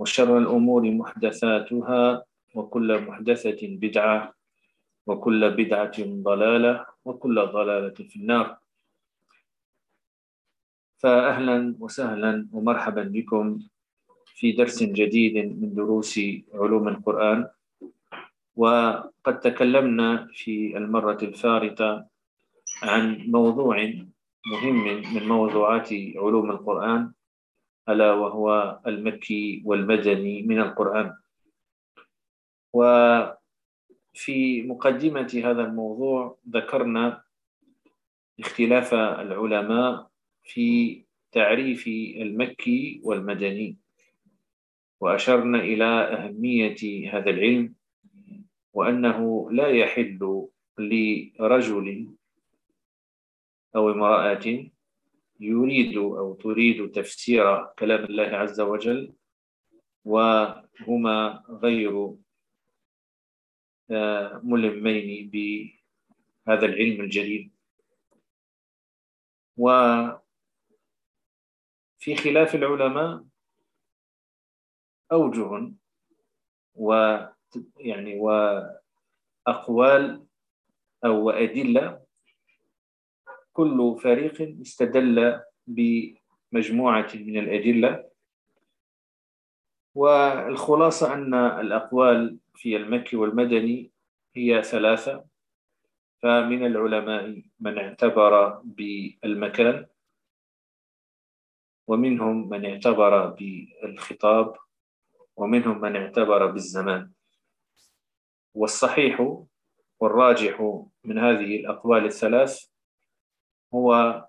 وشر الأمور محدثاتها وكل محدثة بدعة وكل بدعة ضلالة وكل ضلالة في النار. فأهلا وسهلا ومرحبا بكم في درس جديد من دروس علوم القرآن. وقد تكلمنا في المرة الفارطة عن موضوع مهم من موضوعات علوم القرآن. ألا وهو المكي والمدني من القرآن. وفي مقدمة هذا الموضوع ذكرنا اختلاف العلماء في تعريف المكي والمدني وأشرنا إلى أهمية هذا العلم وأنه لا يحل لرجل أو امرأة يريد أو تريد تفسير كلام الله عز وجل وهما غير آه، ملمين بهذا العلم الجليل. وفي خلاف العلماء أوجه و يعني وأقوال أو أدلة كل فريق استدل بمجموعة من الأدلة والخلاصة أن الأقوال في المكي والمدني هي ثلاثة فمن العلماء من اعتبر بالمكان ومنهم من اعتبر بالخطاب ومنهم من اعتبر بالزمان. والصحيح والراجح من هذه الأقوال الثلاث هو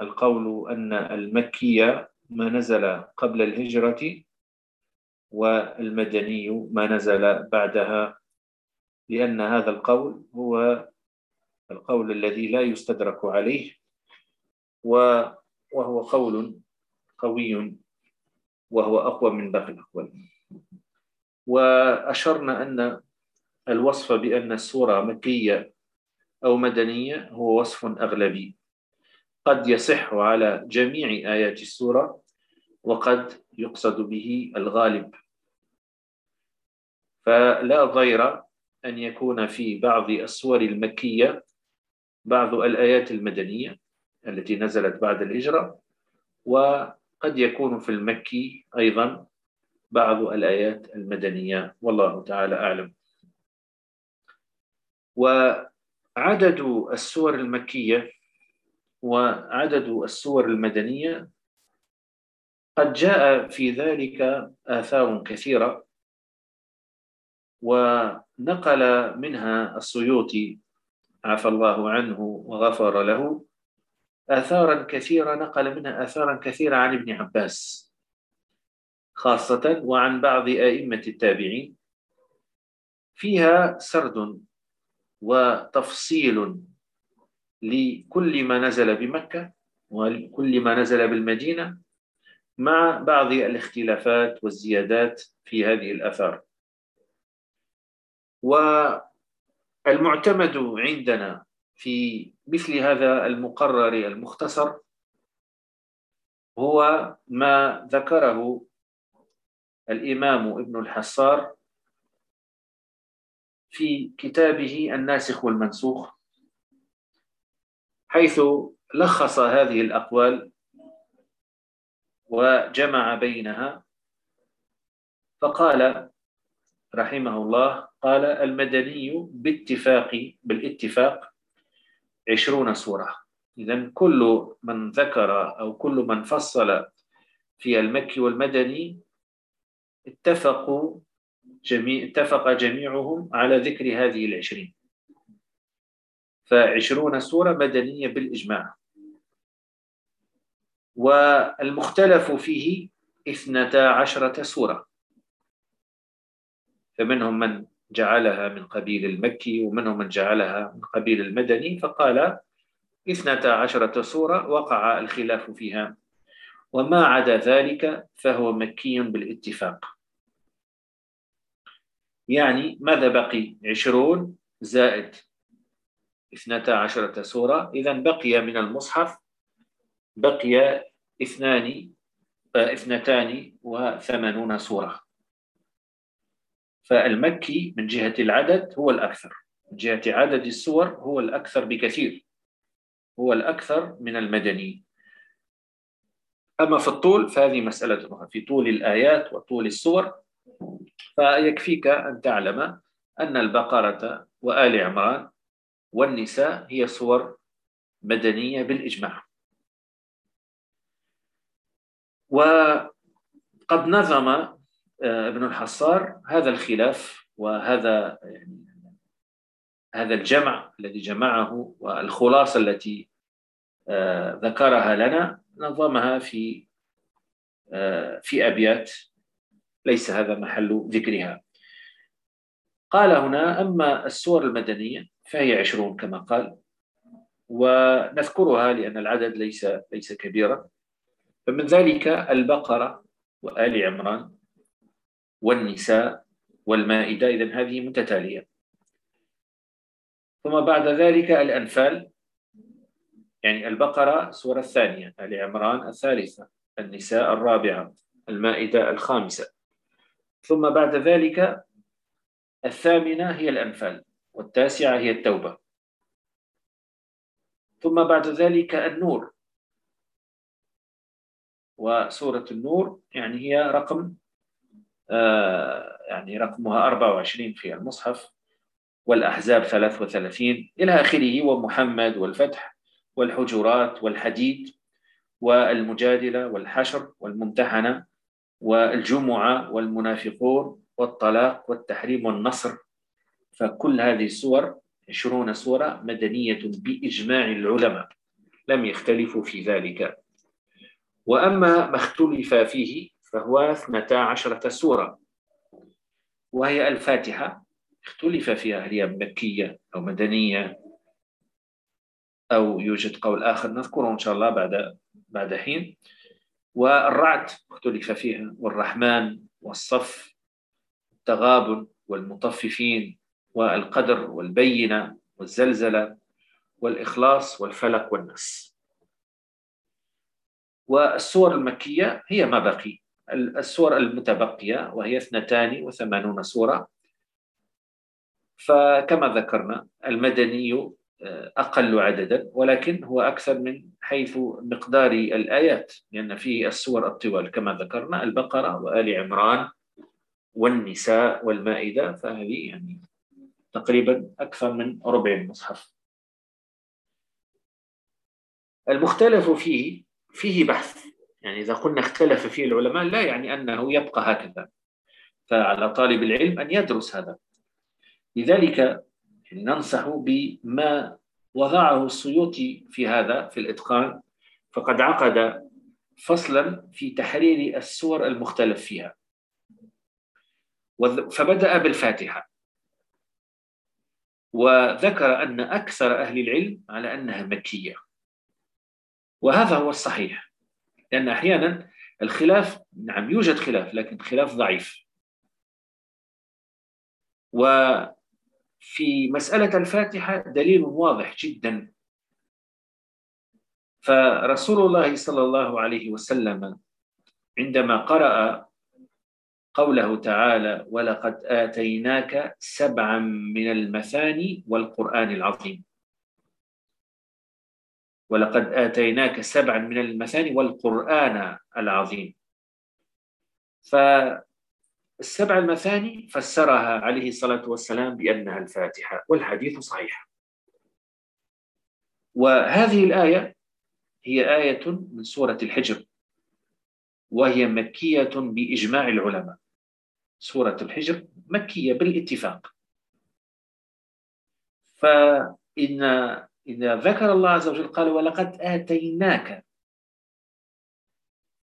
القول أن المكي ما نزل قبل الهجرة والمدني ما نزل بعدها لأن هذا القول هو القول الذي لا يستدرك عليه وهو قول قوي وهو أقوى من باقي الأقوال. وأشرنا أن الوصف بأن السورة مكية أو مدنية هو وصف أغلبي. قد يصح على جميع آيات السورة وقد يقصد به الغالب. فلا ضير أن يكون في بعض السور المكية بعض الآيات المدنية التي نزلت بعد الهجرة وقد يكون في المكي أيضا بعض الآيات المدنية. والله تعالى أعلم. وعدد السور المكية وعدد السور المدنية. قد جاء في ذلك آثار كثيرة ونقل منها السيوطي عفى الله عنه وغفر له آثارا كثيرة نقل منها آثارا كثيرة عن ابن عباس خاصة وعن بعض أئمة التابعين. فيها سرد وتفصيل لكل ما نزل بمكة وكل ما نزل بالمدينة مع بعض الاختلافات والزيادات في هذه الأثار. والمعتمد عندنا في مثل هذا المقرر المختصر هو ما ذكره الإمام ابن الحصار في كتابه الناسخ والمنسوخ. حيث لخص هذه الأقوال وجمع بينها فقال رحمه الله قال المدني باتفاق بالاتفاق عشرون سورة. إذا كل من ذكر أو كل من فصل في المكي والمدني اتفقوا جميع اتفق جميعهم على ذكر هذه العشرين. فعشرون سورة مدنية بالإجماع. والمختلف فيه اثنتا عشرة سورة. فمنهم من جعلها من قبيل المكي ومنهم من جعلها من قبيل المدني فقال اثنتا عشرة سورة وقع الخلاف فيها. وما عدا ذلك فهو مكي بالاتفاق. يعني ماذا بقي؟ عشرون زائد اثنتا عشرة سورة. إذا بقي من المصحف بقي اثنان آه، اثنتان وثمانون سورة. فالمكي من جهة العدد هو الأكثر. من جهة عدد السور هو الأكثر بكثير. هو الأكثر من المدني. أما في الطول فهذه مسألة أخرى. في طول الآيات وطول السور فيكفيك أن تعلم أن البقرة وآل عمران والنساء هي صور مدنية بالإجماع. وقد نظم آه، ابن الحصار هذا الخلاف وهذا يعني هذا الجمع الذي جمعه والخلاصة التي آه، ذكرها لنا نظمها في آه، في أبيات ليس هذا محل ذكرها. قال هنا أما السور المدنية فهي عشرون كما قال ونذكرها لأن العدد ليس ليس كبيرا. فمن ذلك البقرة وآل عمران والنساء والمائدة. إذا هذه متتالية. ثم بعد ذلك الأنفال يعني البقرة سورة الثانية آل عمران الثالثة النساء الرابعة المائدة الخامسة. ثم بعد ذلك الثامنة هي الأنفال والتاسعة هي التوبة. ثم بعد ذلك النور. وسورة النور يعني هي رقم آه، يعني رقمها 24 في المصحف والأحزاب 33 إلى آخره ومحمد والفتح والحجرات والحديد والمجادلة والحشر والممتحنة والجمعة والمنافقون والطلاق والتحريم والنصر. فكل هذه السور 20 سورة مدنية بإجماع العلماء. لم يختلفوا في ذلك. وأما ما اختلف فيه فهو 12 سورة وهي الفاتحة. اختلف فيها هل هي مكية أو مدنية. أو يوجد قول آخر نذكره إن شاء الله بعد بعد حين. والرعد اختلف فيها والرحمن والصف. التغابن والمطففين والقدر والبينة والزلزلة والإخلاص والفلق والنس. والسور المكية هي ما بقي. السور المتبقية وهي 82 سورة. فكما ذكرنا المدني آه، أقل عددا ولكن هو أكثر من حيث مقدار الآيات لأن فيه السور الطوال كما ذكرنا البقرة وآل عمران. والنساء والمائدة فهذه يعني تقريبا أكثر من ربع المصحف المختلف فيه فيه بحث. يعني إذا قلنا اختلف فيه العلماء لا يعني أنه يبقى هكذا. فعلى طالب العلم أن يدرس هذا. لذلك ننصح بما وضعه السيوطي في هذا في الإتقان. فقد عقد فصلا في تحرير السور المختلف فيها. فبدأ بالفاتحة. وذكر أن أكثر أهل العلم على أنها مكية. وهذا هو الصحيح. لأن أحيانا الخلاف نعم يوجد خلاف لكن خلاف ضعيف. وفي مسألة الفاتحة دليل واضح جدا. فرسول الله صلى الله عليه وسلم عندما قرأ قوله تعالى ولقد آتيناك سبعا من المثاني والقرآن العظيم. ولقد آتيناك سبعا من المثاني والقرآن العظيم. فالسبع المثاني فسرها عليه الصلاة والسلام بأنها الفاتحة والحديث صحيح. وهذه الآية هي آية من سورة الحجر وهي مكية بإجماع العلماء. سورة الحجر مكية بالاتفاق. فإن إذا ذكر الله عز وجل قال ولقد آتيناك.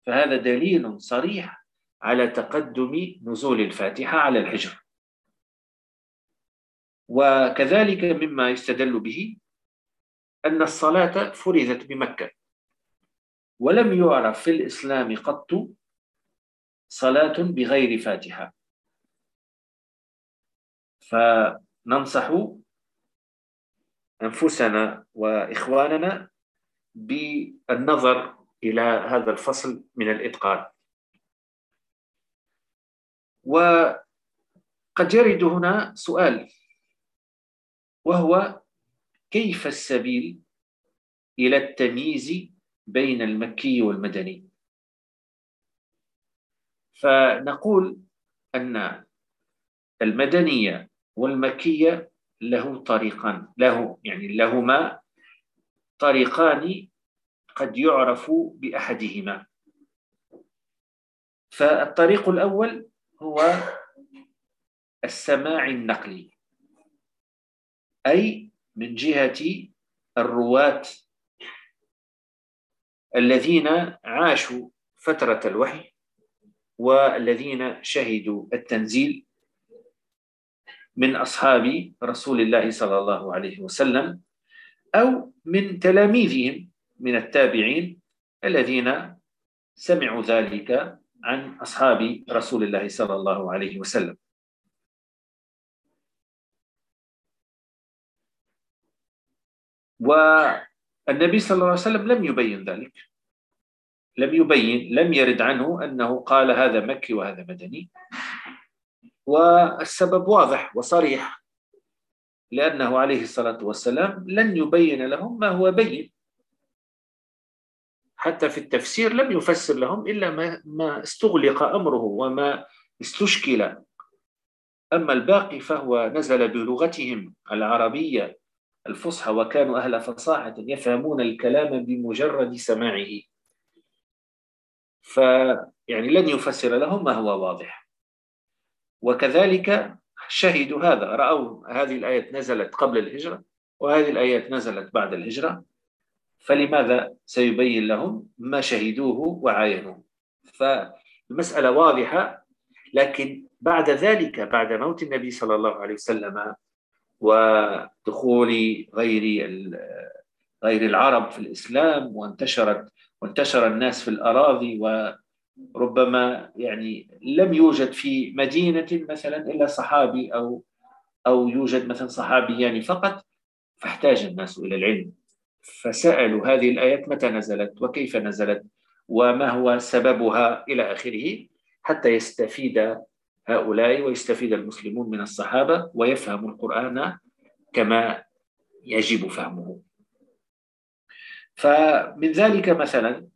فهذا دليل صريح على تقدم نزول الفاتحة على الحجر. وكذلك مما يستدل به أن الصلاة فرزت بمكة. ولم يعرف في الإسلام قط صلاة بغير فاتحة. فننصح أنفسنا وإخواننا بالنظر إلى هذا الفصل من الإتقان. وقد يرد هنا سؤال وهو كيف السبيل إلى التمييز بين المكي والمدني؟ فنقول أن المدنية والمكية له طريقان له يعني لهما طريقان قد يعرف بأحدهما. فالطريق الأول هو السماع النقلي أي من جهة الرواة الذين عاشوا فترة الوحي والذين شهدوا التنزيل من أصحاب رسول الله صلى الله عليه وسلم أو من تلاميذهم من التابعين الذين سمعوا ذلك عن أصحاب رسول الله صلى الله عليه وسلم. والنبي صلى الله عليه وسلم لم يبين ذلك. لم يبين لم يرد عنه أنه قال هذا مكي وهذا مدني. والسبب واضح وصريح لأنه عليه الصلاة والسلام لن يبين لهم ما هو بين. حتى في التفسير لم يفسر لهم إلا ما, ما استغلق أمره وما استشكل. أما الباقي فهو نزل بلغتهم العربية الفصحى وكانوا أهل فصاحة يفهمون الكلام بمجرد سماعه. فيعني لن يفسر لهم ما هو واضح. وكذلك شهدوا هذا. رأوا هذه الآيات نزلت قبل الهجرة وهذه الآيات نزلت بعد الهجرة. فلماذا سيبين لهم ما شهدوه وعاينوه؟ فالمسألة واضحة لكن بعد ذلك بعد موت النبي صلى الله عليه وسلم ودخول غير غير العرب في الإسلام وانتشرت وانتشر الناس في الأراضي و ربما يعني لم يوجد في مدينة مثلا إلا صحابي أو أو يوجد مثلا صحابيان يعني فقط فاحتاج الناس إلى العلم. فسألوا هذه الآيات متى نزلت وكيف نزلت وما هو سببها إلى آخره حتى يستفيد هؤلاء ويستفيد المسلمون من الصحابة ويفهموا القرآن كما يجب فهمه. فمن ذلك مثلا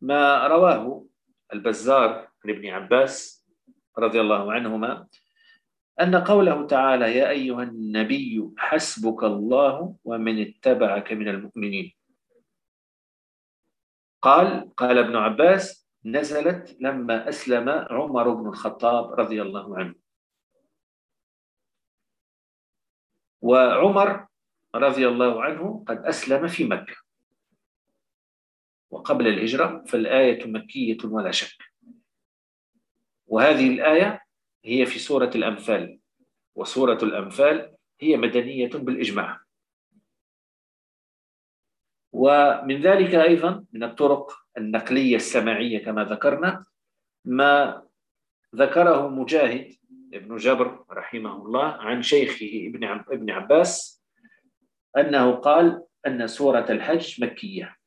ما رواه البزار عن ابن عباس رضي الله عنهما أن قوله تعالى يا أيها النبي حسبك الله ومن اتبعك من المؤمنين. قال قال ابن عباس نزلت لما أسلم عمر بن الخطاب رضي الله عنه. وعمر رضي الله عنه قد أسلم في مكة. وقبل الهجرة فالآية مكية ولا شك. وهذه الآية هي في سورة الأنفال. وسورة الأنفال هي مدنية بالإجماع. ومن ذلك أيضا من الطرق النقلية السماعية كما ذكرنا ما ذكره مجاهد ابن جبر رحمه الله عن شيخه ابن ابن عباس أنه قال أن سورة الحج مكية.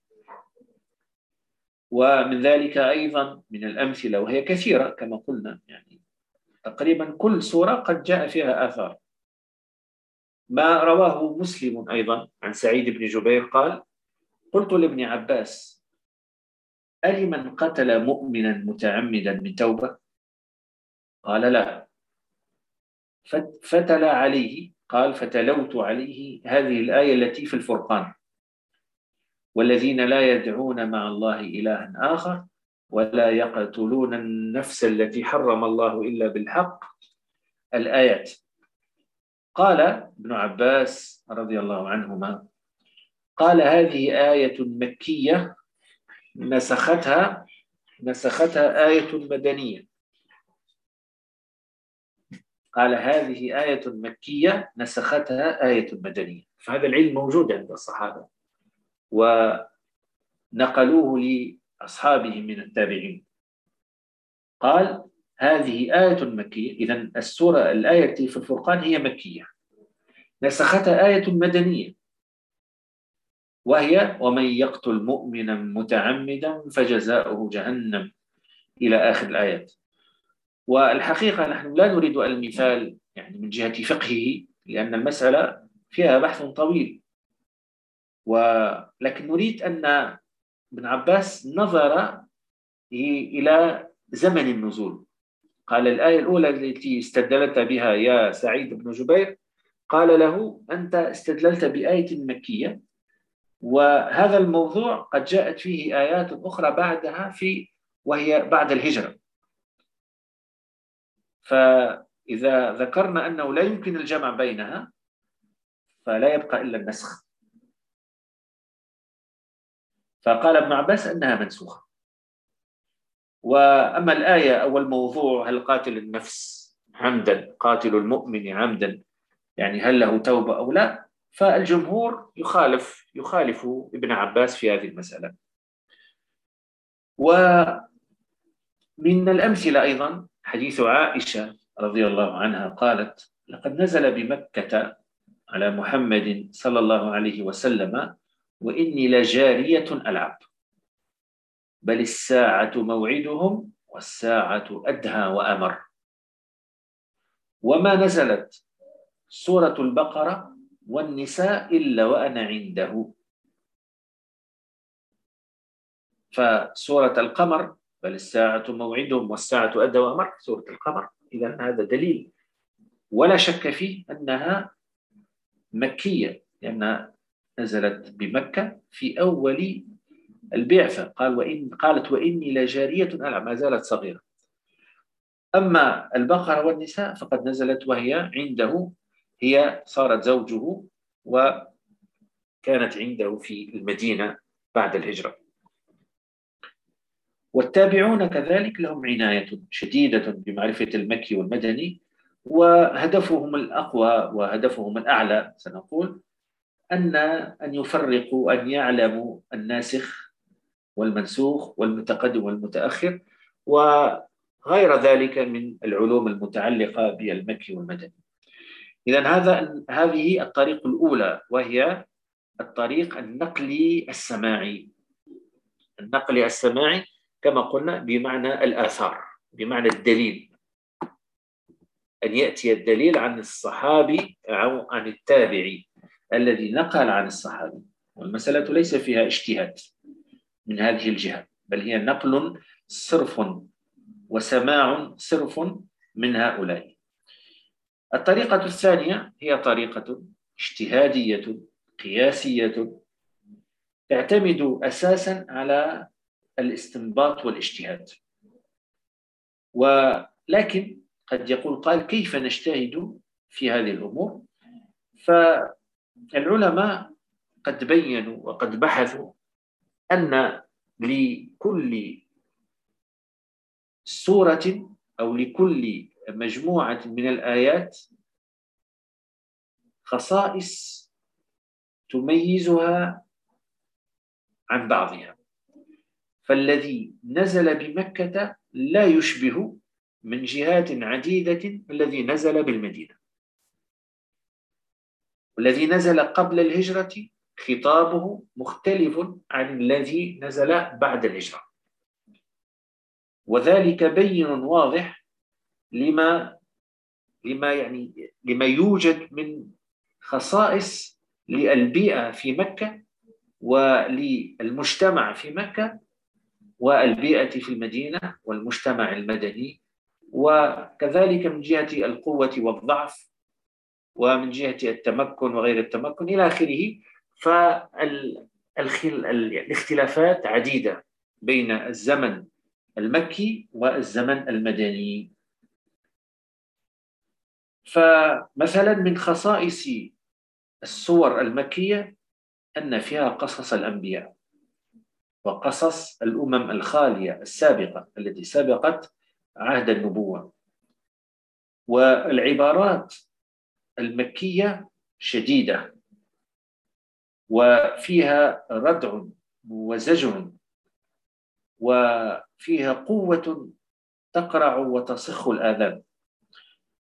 ومن ذلك أيضا من الأمثلة وهي كثيرة كما قلنا يعني تقريبا كل سورة قد جاء فيها آثار. ما رواه مسلم أيضا عن سعيد بن جبير قال قلت لابن عباس ألمن قتل مؤمنا متعمدا من توبة؟ قال لا. فتل عليه قال فتلوت عليه هذه الآية التي في الفرقان. والذين لا يدعون مع الله إلها آخر ولا يقتلون النفس التي حرم الله إلا بالحق. الآيات. قال ابن عباس رضي الله عنهما قال هذه آية مكية نسختها نسختها آية مدنية. قال هذه آية مكية نسختها آية مدنية. فهذا العلم موجود عند الصحابة. ونقلوه لأصحابهم من التابعين. قال هذه آية مكية. إذا السورة الآية في الفرقان هي مكية. نسختها آية مدنية. وهي ومن يقتل مؤمنا متعمدا فجزاؤه جهنم. إلى آخر الآيات. والحقيقة نحن لا نريد المثال يعني من جهة فقهه لأن المسألة فيها بحث طويل. ولكن نريد أن ابن عباس نظر إلى زمن النزول. قال الآية الأولى التي استدلت بها يا سعيد بن جبير قال له أنت استدللت بآية مكية وهذا الموضوع قد جاءت فيه آيات أخرى بعدها في وهي بعد الهجرة. فإذا ذكرنا أنه لا يمكن الجمع بينها فلا يبقى إلا النسخ. فقال ابن عباس أنها منسوخة. وأما الآية أو الموضوع هل قاتل النفس عمدا؟ قاتل المؤمن عمدا؟ يعني هل له توبة أو لا؟ فالجمهور يخالف يخالف ابن عباس في هذه المسألة. ومن الأمثلة أيضا حديث عائشة رضي الله عنها قالت لقد نزل بمكة على محمد صلى الله عليه وسلم وإني لجارية ألعب. بل الساعة موعدهم والساعة أدهى وأمر. وما نزلت سورة البقرة والنساء إلا وأنا عنده. فسورة القمر بل الساعة موعدهم والساعة أدى وأمر. سورة القمر إذا هذا دليل. ولا شك فيه أنها مكية لأن نزلت بمكة في أول البعثة. قال وإن قالت وإني لجارية ألعب ما زالت صغيرة. أما البقرة والنساء فقد نزلت وهي عنده هي صارت زوجه وكانت عنده في المدينة بعد الهجرة. والتابعون كذلك لهم عناية شديدة بمعرفة المكي والمدني وهدفهم الأقوى وهدفهم الأعلى سنقول أن أن يفرقوا أن يعلموا الناسخ والمنسوخ والمتقدم والمتأخر وغير ذلك من العلوم المتعلقة بالمكي والمدني. إذا هذا هذه الطريق الأولى وهي الطريق النقلي السماعي. النقلي السماعي كما قلنا بمعنى الآثار بمعنى الدليل. أن يأتي الدليل عن الصحابي أو عن التابعي. الذي نقل عن الصحابي. والمسألة ليس فيها اجتهاد من هذه الجهة بل هي نقل صرف وسماع صرف من هؤلاء. الطريقة الثانية هي طريقة اجتهادية قياسية تعتمد أساسا على الاستنباط والاجتهاد. ولكن قد يقول قال كيف نجتهد في هذه الأمور؟ ف العلماء قد بينوا وقد بحثوا أن لكل سورة أو لكل مجموعة من الآيات خصائص تميزها عن بعضها. فالذي نزل بمكة لا يشبه من جهات عديدة الذي نزل بالمدينة. والذي نزل قبل الهجرة خطابه مختلف عن الذي نزل بعد الهجرة. وذلك بين واضح لما لما يعني لما يوجد من خصائص للبيئة في مكة وللمجتمع في مكة والبيئة في المدينة والمجتمع المدني. وكذلك من جهة القوة والضعف ومن جهة التمكن وغير التمكن إلى آخره فالاختلافات عديدة بين الزمن المكي والزمن المدني. فمثلا من خصائص الصور المكية أن فيها قصص الأنبياء وقصص الأمم الخالية السابقة التي سبقت عهد النبوة. والعبارات المكية شديدة وفيها ردع وزجر وفيها قوة تقرع وتصخ الآذان.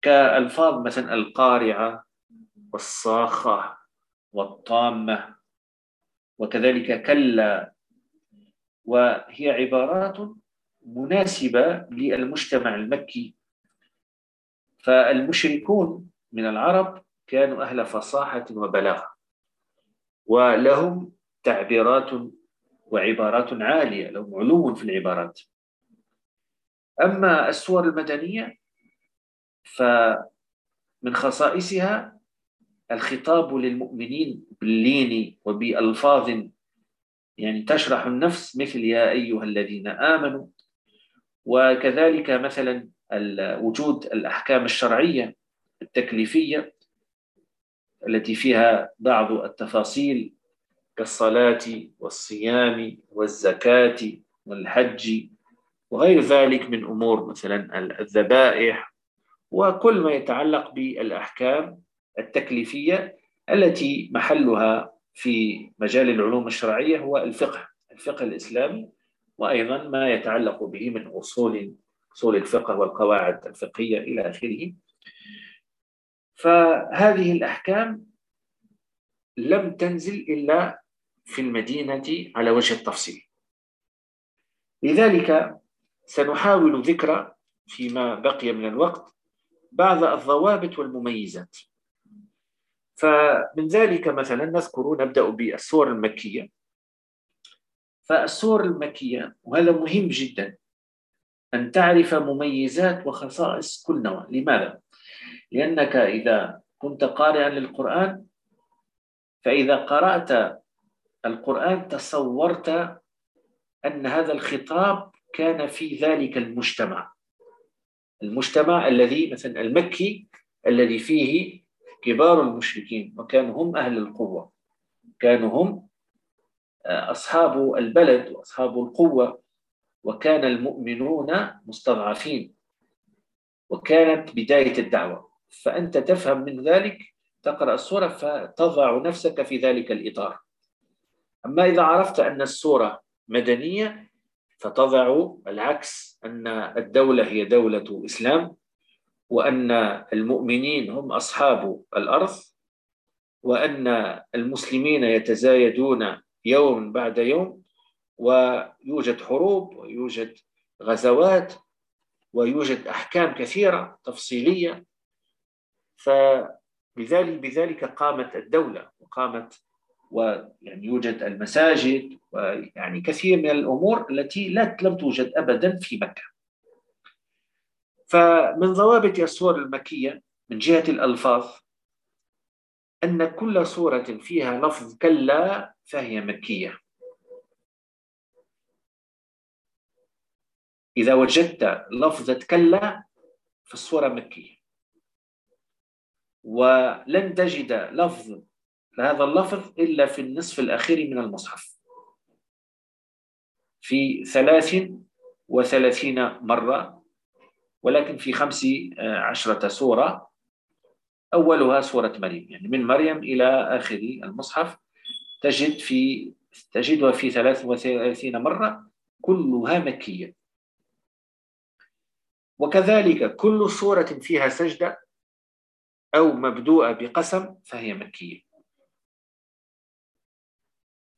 كألفاظ مثلا القارعة والصاخة والطامة وكذلك كلا وهي عبارات مناسبة للمجتمع المكي. فالمشركون من العرب كانوا أهل فصاحة وبلاغة. ولهم تعبيرات وعبارات عالية لهم علو في العبارات. أما السور المدنية فمن خصائصها الخطاب للمؤمنين باللين وبألفاظ يعني تشرح النفس مثل يا أيها الذين آمنوا. وكذلك مثلا وجود الأحكام الشرعية التكليفية التي فيها بعض التفاصيل كالصلاة والصيام والزكاة والحج وغير ذلك من أمور مثلا الذبائح وكل ما يتعلق بالأحكام التكليفية التي محلها في مجال العلوم الشرعية هو الفقه الفقه الإسلامي وأيضا ما يتعلق به من أصول أصول الفقه والقواعد الفقهية إلى آخره. فهذه الأحكام لم تنزل إلا في المدينة على وجه التفصيل. لذلك سنحاول ذكر فيما بقي من الوقت بعض الضوابط والمميزات. فمن ذلك مثلا نذكر نبدأ بالسور المكية. فالسور المكية وهذا مهم جدا أن تعرف مميزات وخصائص كل نوع. لماذا؟ لأنك إذا كنت قارئا للقرآن فإذا قرأت القرآن تصورت أن هذا الخطاب كان في ذلك المجتمع. المجتمع الذي مثلا المكي الذي فيه كبار المشركين وكانوا هم أهل القوة. كانوا هم آه، أصحاب البلد وأصحاب القوة وكان المؤمنون مستضعفين. وكانت بداية الدعوة. فأنت تفهم من ذلك تقرأ السورة فتضع نفسك في ذلك الإطار. أما إذا عرفت أن السورة مدنية فتضع العكس أن الدولة هي دولة إسلام وأن المؤمنين هم أصحاب الأرض وأن المسلمين يتزايدون يوم بعد يوم ويوجد حروب ويوجد غزوات ويوجد أحكام كثيرة تفصيلية. فبذلك بذلك قامت الدولة وقامت ويعني يوجد المساجد ويعني كثير من الأمور التي لا لم توجد أبدا في مكة. فمن ضوابط الصور المكية من جهة الألفاظ أن كل صورة فيها لفظ كلا فهي مكية. إذا وجدت لفظة كلا فالصورة مكية. ولن تجد لفظ هذا اللفظ إلا في النصف الأخير من المصحف. في ثلاث وثلاثين مرة ولكن في خمس عشرة سورة أولها سورة مريم. يعني من مريم إلى آخر المصحف تجد في تجدها في 33 مرة كلها مكية. وكذلك كل سورة فيها سجدة أو مبدوءة بقسم فهي مكية.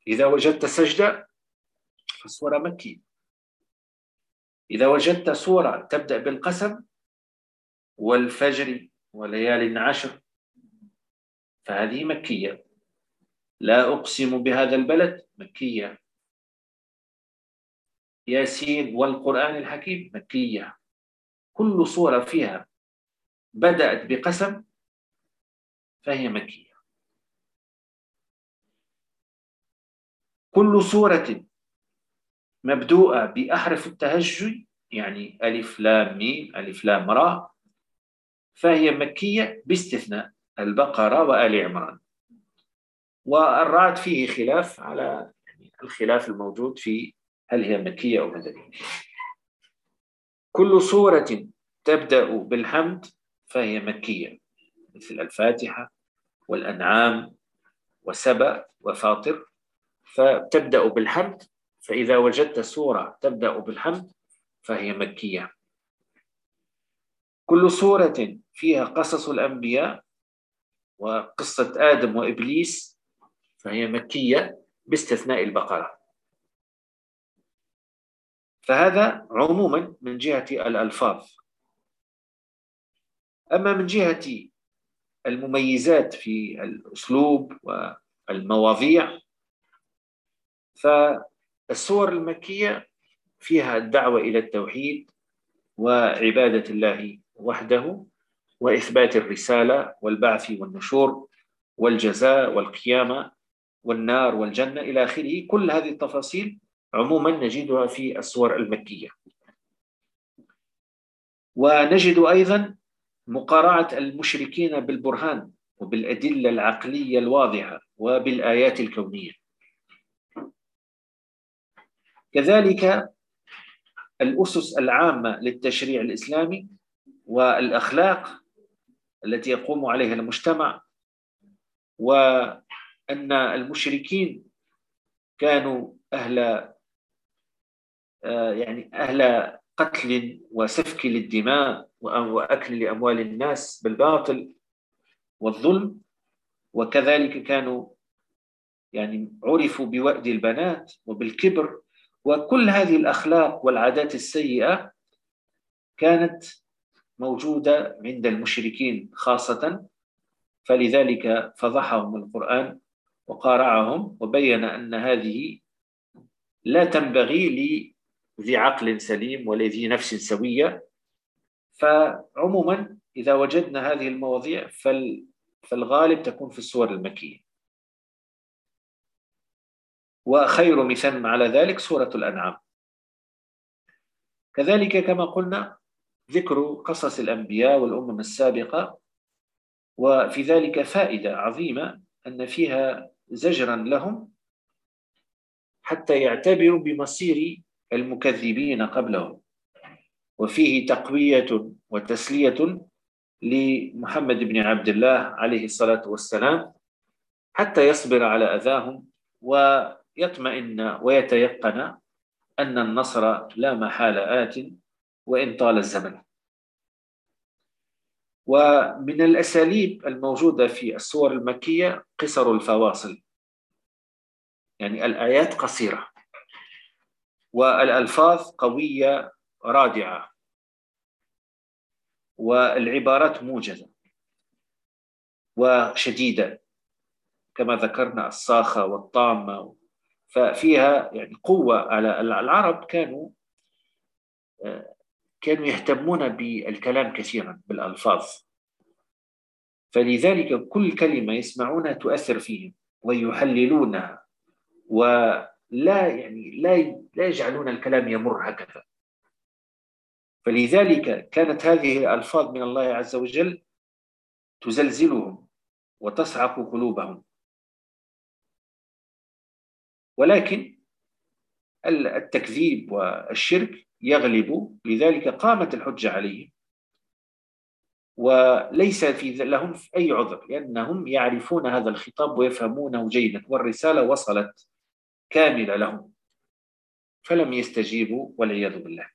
إذا وجدت سجدة فالصورة مكية. إذا وجدت صورة تبدأ بالقسم والفجر وليالي عشر فهذه مكية. لا أقسم بهذا البلد مكية. ياسين والقرآن الحكيم مكية. كل صورة فيها بدأت بقسم فهي مكية كل سورة مبدوءة بأحرف التهجي يعني ألف لام ميم ألف لام را فهي مكية باستثناء البقرة وآل عمران۔ والرعد فيه خلاف على الخلاف الموجود في هل هي مكية أو مدنية كل سورة تبدأ بالحمد فهي مكية مثل الفاتحة والأنعام وسبأ وفاطر فتبدأ بالحمد فإذا وجدت سورة تبدأ بالحمد فهي مكية. كل سورة فيها قصص الأنبياء وقصة آدم وإبليس فهي مكية باستثناء البقرة. فهذا عموما من جهة الألفاظ. أما من جهة المميزات في الأسلوب والمواضيع. فالسور المكية فيها الدعوة إلى التوحيد وعبادة الله وحده وإثبات الرسالة والبعث والنشور والجزاء والقيامة والنار والجنة إلى آخره. كل هذه التفاصيل عموما نجدها في السور المكية. ونجد أيضا مقارعة المشركين بالبرهان وبالأدلة العقلية الواضحة وبالآيات الكونية. كذلك الأسس العامة للتشريع الإسلامي والأخلاق التي يقوم عليها المجتمع وأن المشركين كانوا أهل آه، يعني أهل قتل وسفك للدماء وأكل لأموال الناس بالباطل والظلم. وكذلك كانوا يعني عرفوا بوأد البنات وبالكبر. وكل هذه الأخلاق والعادات السيئة كانت موجودة عند المشركين خاصة. فلذلك فضحهم القرآن وقارعهم وبين أن هذه لا تنبغي لذي عقل سليم ولذي نفس سوية. فعموما إذا وجدنا هذه المواضيع فال فالغالب تكون في السور المكية. وخير مثال على ذلك سورة الأنعام. كذلك كما قلنا ذكر قصص الأنبياء والأمم السابقة وفي ذلك فائدة عظيمة أن فيها زجرا لهم حتى يعتبروا بمصير المكذبين قبلهم. وفيه تقوية وتسلية لمحمد بن عبد الله عليه الصلاة والسلام حتى يصبر على أذاهم ويطمئن ويتيقن أن النصر لا محال آت وإن طال الزمن. ومن الأساليب الموجودة في السور المكية قصر الفواصل. يعني الآيات قصيرة. والألفاظ قوية رادعة. والعبارات موجزة وشديدة كما ذكرنا الصاخة والطامة. ففيها يعني قوة على العرب كانوا آه، كانوا يهتمون بالكلام كثيرا بالألفاظ. فلذلك كل كلمة يسمعونها تؤثر فيهم ويحللونها ولا يعني لا لا يجعلون الكلام يمر هكذا. فلذلك كانت هذه الألفاظ من الله عز وجل تزلزلهم وتصعق قلوبهم. ولكن التكذيب والشرك يغلب لذلك قامت الحجة عليهم. وليس في لهم في أي عذر لأنهم يعرفون هذا الخطاب ويفهمونه جيدا والرسالة وصلت كاملة لهم. فلم يستجيبوا والعياذ بالله.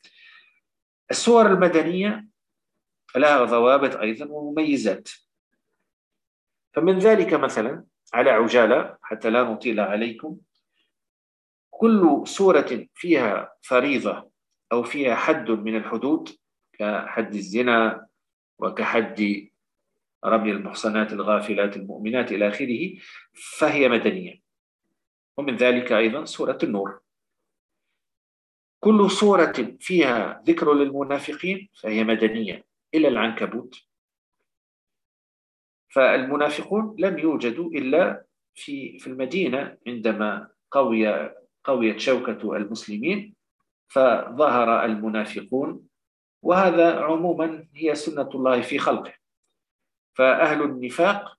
الصور المدنية لها ضوابط أيضا ومميزات. فمن ذلك مثلا على عجالة حتى لا نطيل عليكم كل صورة فيها فريضة أو فيها حد من الحدود كحد الزنا وكحد رمي المحصنات الغافلات المؤمنات إلى آخره فهي مدنية. ومن ذلك أيضا سورة النور. كل سورة فيها ذكر للمنافقين فهي مدنية إلا العنكبوت. فالمنافقون لم يوجدوا إلا في في المدينة عندما قوي قويت شوكة المسلمين فظهر المنافقون. وهذا عموما هي سنة الله في خلقه. فأهل النفاق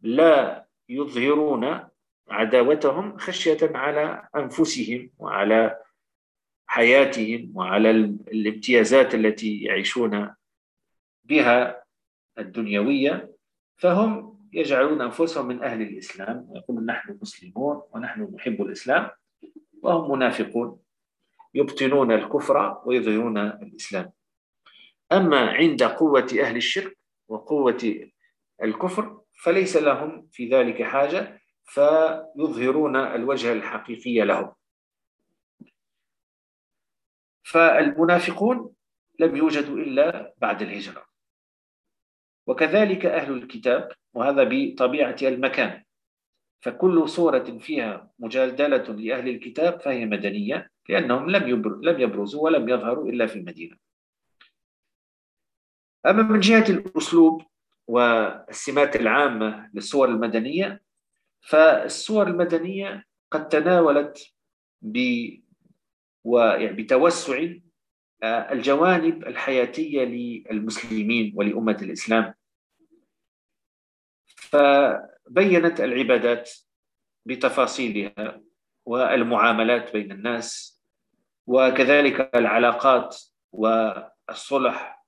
لا يظهرون عداوتهم خشية على أنفسهم وعلى حياتهم وعلى الامتيازات التي يعيشون بها الدنيوية فهم يجعلون أنفسهم من أهل الإسلام. يقولون نحن مسلمون ونحن نحب الإسلام وهم منافقون يبطنون الكفر ويظهرون الإسلام. أما عند قوة أهل الشرك وقوة الكفر فليس لهم في ذلك حاجة فيظهرون الوجه الحقيقي لهم. فالمنافقون لم يوجدوا إلا بعد الهجرة. وكذلك أهل الكتاب وهذا بطبيعة المكان فكل صورة فيها مجادلة لأهل الكتاب فهي مدنية لأنهم لم يبرزوا ولم يظهروا إلا في المدينة. أما من جهة الأسلوب والسمات العامة للصور المدنية فالصور المدنية قد تناولت ب وبتوسع آه، الجوانب الحياتية للمسلمين ولأمة الإسلام. فبينت العبادات بتفاصيلها والمعاملات بين الناس وكذلك العلاقات والصلح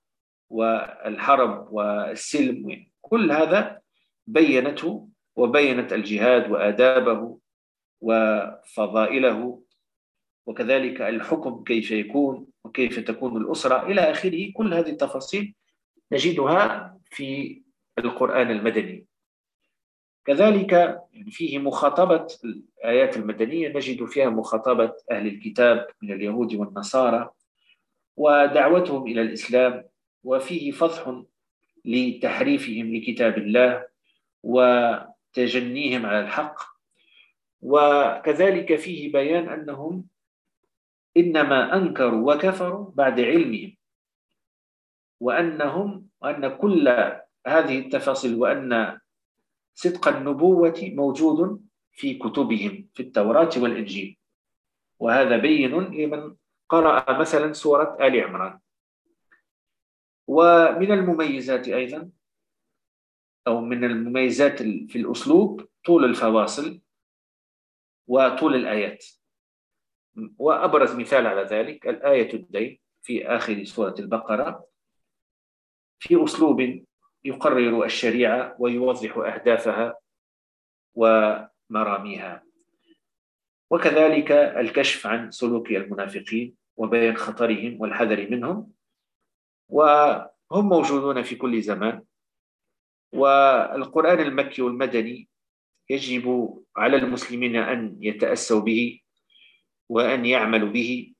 والحرب والسلم كل هذا بينته وبينت الجهاد وآدابه وفضائله وكذلك الحكم كيف يكون وكيف تكون الأسرة إلى آخره كل هذه التفاصيل نجدها في القرآن المدني. كذلك يعني فيه مخاطبة الآيات المدنية نجد فيها مخاطبة أهل الكتاب من اليهود والنصارى ودعوتهم إلى الإسلام وفيه فضح لتحريفهم لكتاب الله وتجنيهم على الحق. وكذلك فيه بيان أنهم إنما أنكروا وكفروا بعد علمهم. وانهم وأن كل هذه التفاصيل وأن صدق النبوة موجود في كتبهم في التوراة والإنجيل. وهذا بين لمن قرأ مثلا سورة آل عمران. ومن المميزات أيضا أو من المميزات في الأسلوب طول الفواصل وطول الآيات. وأبرز مثال على ذلك الآية الدين في آخر سورة البقرة. في أسلوب يقرر الشريعة ويوضح أهدافها ومراميها. وكذلك الكشف عن سلوك المنافقين وبين خطرهم والحذر منهم. وهم موجودون في كل زمان. والقرآن المكي والمدني يجب على المسلمين أن يتأسوا به وأن يعملوا به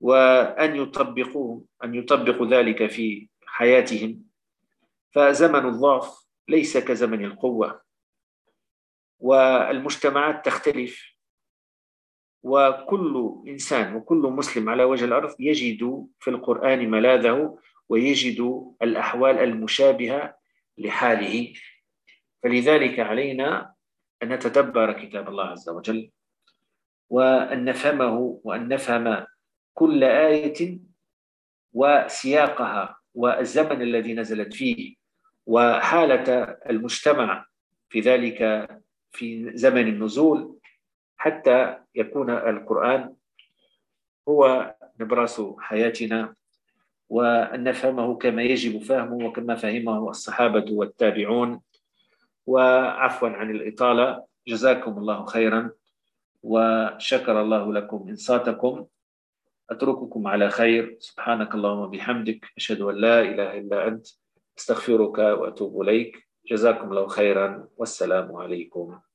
وأن يطبقوه أن يطبقوا ذلك في حياتهم. فزمن الضعف ليس كزمن القوة. والمجتمعات تختلف. وكل إنسان وكل مسلم على وجه الأرض يجد في القرآن ملاذه ويجد الأحوال المشابهة لحاله. فلذلك علينا أن نتدبر كتاب الله عز وجل. وأن نفهمه وأن نفهم كل آية وسياقها والزمن الذي نزلت فيه وحالة المجتمع في ذلك في زمن النزول حتى يكون القرآن هو نبراس حياتنا وأن نفهمه كما يجب فهمه وكما فهمه الصحابة والتابعون. وعفوا عن الإطالة جزاكم الله خيرا. وشكر الله لكم. إنصاتكم أترككم على خير. سبحانك اللهم وبحمدك. أشهد أن لا إله إلا أنت. أستغفرك وأتوب إليك. جزاكم الله خيرا. والسلام عليكم.